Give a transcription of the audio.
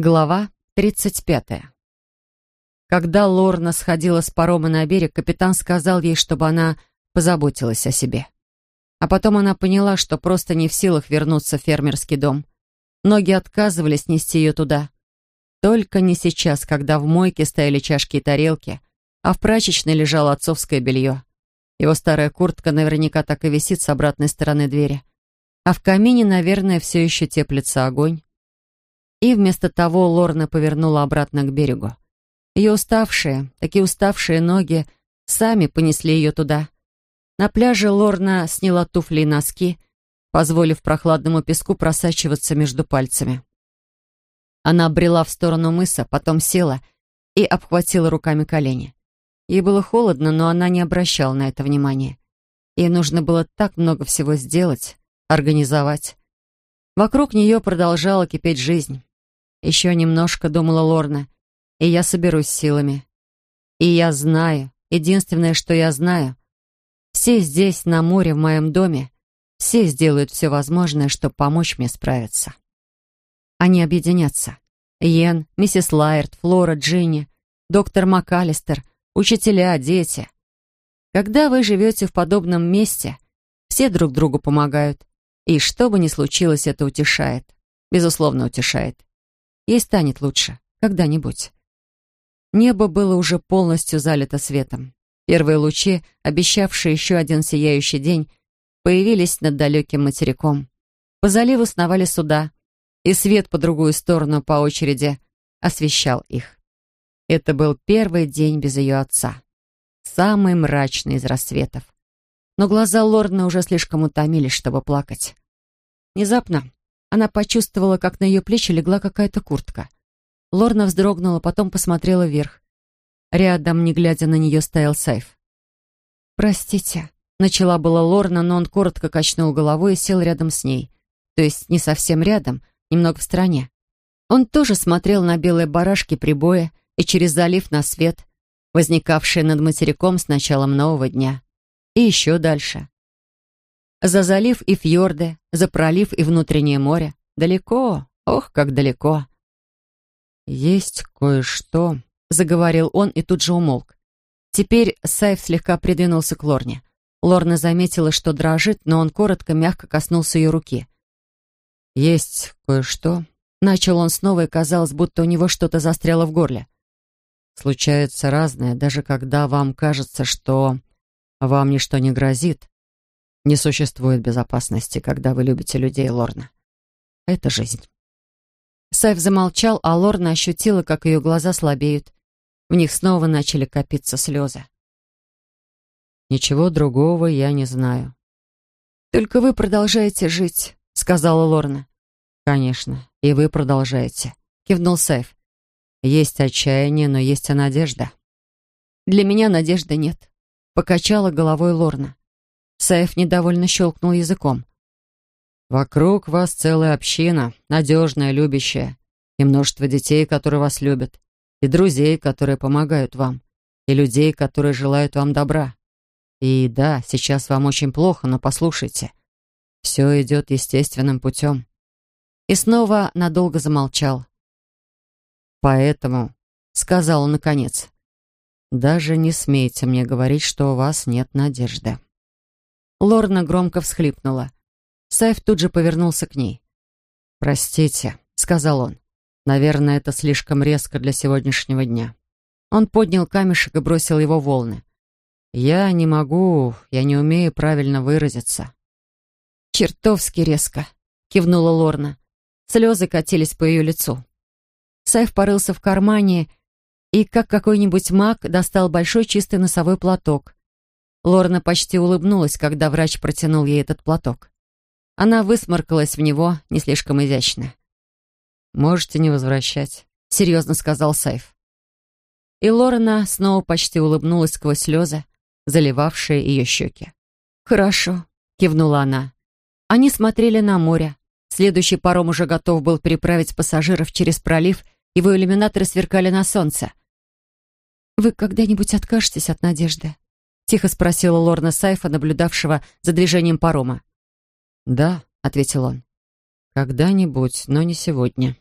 Глава 35. Когда Лорна сходила с парома на берег, капитан сказал ей, чтобы она позаботилась о себе. А потом она поняла, что просто не в силах вернуться в фермерский дом. Ноги отказывались нести ее туда. Только не сейчас, когда в мойке стояли чашки и тарелки, а в прачечной лежало отцовское белье. Его старая куртка наверняка так и висит с обратной стороны двери. А в камине, наверное, все еще теплится огонь. И вместо того Лорна повернула обратно к берегу. Ее уставшие, такие уставшие ноги сами понесли ее туда. На пляже Лорна сняла туфли и носки, позволив прохладному песку просачиваться между пальцами. Она брела в сторону мыса, потом села и обхватила руками колени. Ей было холодно, но она не обращала на это внимания. Ей нужно было так много всего сделать, организовать. Вокруг нее продолжала кипеть жизнь. Еще немножко, думала Лорна, и я соберусь силами. И я знаю, единственное, что я знаю, все здесь, на море, в моем доме, все сделают все возможное, чтобы помочь мне справиться. Они объединятся. Йен, миссис Лайерт, Флора, Джинни, доктор МакАлистер, учителя, дети. Когда вы живете в подобном месте, все друг другу помогают. И что бы ни случилось, это утешает. Безусловно, утешает. Ей станет лучше. Когда-нибудь. Небо было уже полностью залито светом. Первые лучи, обещавшие еще один сияющий день, появились над далеким материком. По заливу сновали суда, и свет по другую сторону по очереди освещал их. Это был первый день без ее отца. Самый мрачный из рассветов. Но глаза Лорна уже слишком утомились, чтобы плакать. Внезапно она почувствовала, как на ее плечи легла какая-то куртка. Лорна вздрогнула, потом посмотрела вверх. Рядом, не глядя на нее, стоял Сайф. «Простите», — начала была Лорна, но он коротко качнул головой и сел рядом с ней. То есть не совсем рядом, немного в стороне. Он тоже смотрел на белые барашки прибоя и через залив на свет, возникавший над материком с началом нового дня. И еще дальше. За залив и фьорды, за пролив и внутреннее море. Далеко, ох, как далеко. «Есть кое-что», — заговорил он и тут же умолк. Теперь Сайф слегка придвинулся к Лорне. Лорна заметила, что дрожит, но он коротко, мягко коснулся ее руки. «Есть кое-что», — начал он снова, и казалось, будто у него что-то застряло в горле. «Случается разное, даже когда вам кажется, что вам ничто не грозит. Не существует безопасности, когда вы любите людей, Лорна. Это жизнь. Сайф замолчал, а Лорна ощутила, как ее глаза слабеют. В них снова начали копиться слезы. «Ничего другого я не знаю». «Только вы продолжаете жить», — сказала Лорна. «Конечно, и вы продолжаете», — кивнул Сайф. «Есть отчаяние, но есть и надежда». «Для меня надежды нет», — покачала головой Лорна. Саев недовольно щелкнул языком. «Вокруг вас целая община, надежная, любящая, и множество детей, которые вас любят, и друзей, которые помогают вам, и людей, которые желают вам добра. И да, сейчас вам очень плохо, но послушайте, все идет естественным путем». И снова надолго замолчал. «Поэтому», — сказал он наконец, — «даже не смейте мне говорить, что у вас нет надежды». Лорна громко всхлипнула. Сайф тут же повернулся к ней. «Простите», — сказал он. «Наверное, это слишком резко для сегодняшнего дня». Он поднял камешек и бросил его в волны. «Я не могу, я не умею правильно выразиться». «Чертовски резко», — кивнула Лорна. Слезы катились по ее лицу. Сайф порылся в кармане и, как какой-нибудь маг, достал большой чистый носовой платок. Лорна почти улыбнулась, когда врач протянул ей этот платок. Она высморкалась в него, не слишком изящно. «Можете не возвращать», — серьезно сказал Сайф. И Лорна снова почти улыбнулась сквозь слезы, заливавшие ее щеки. «Хорошо», — кивнула она. Они смотрели на море. Следующий паром уже готов был переправить пассажиров через пролив, его иллюминаторы сверкали на солнце. «Вы когда-нибудь откажетесь от надежды?» Тихо спросила Лорна Сайфа, наблюдавшего за движением парома. «Да», — ответил он. «Когда-нибудь, но не сегодня».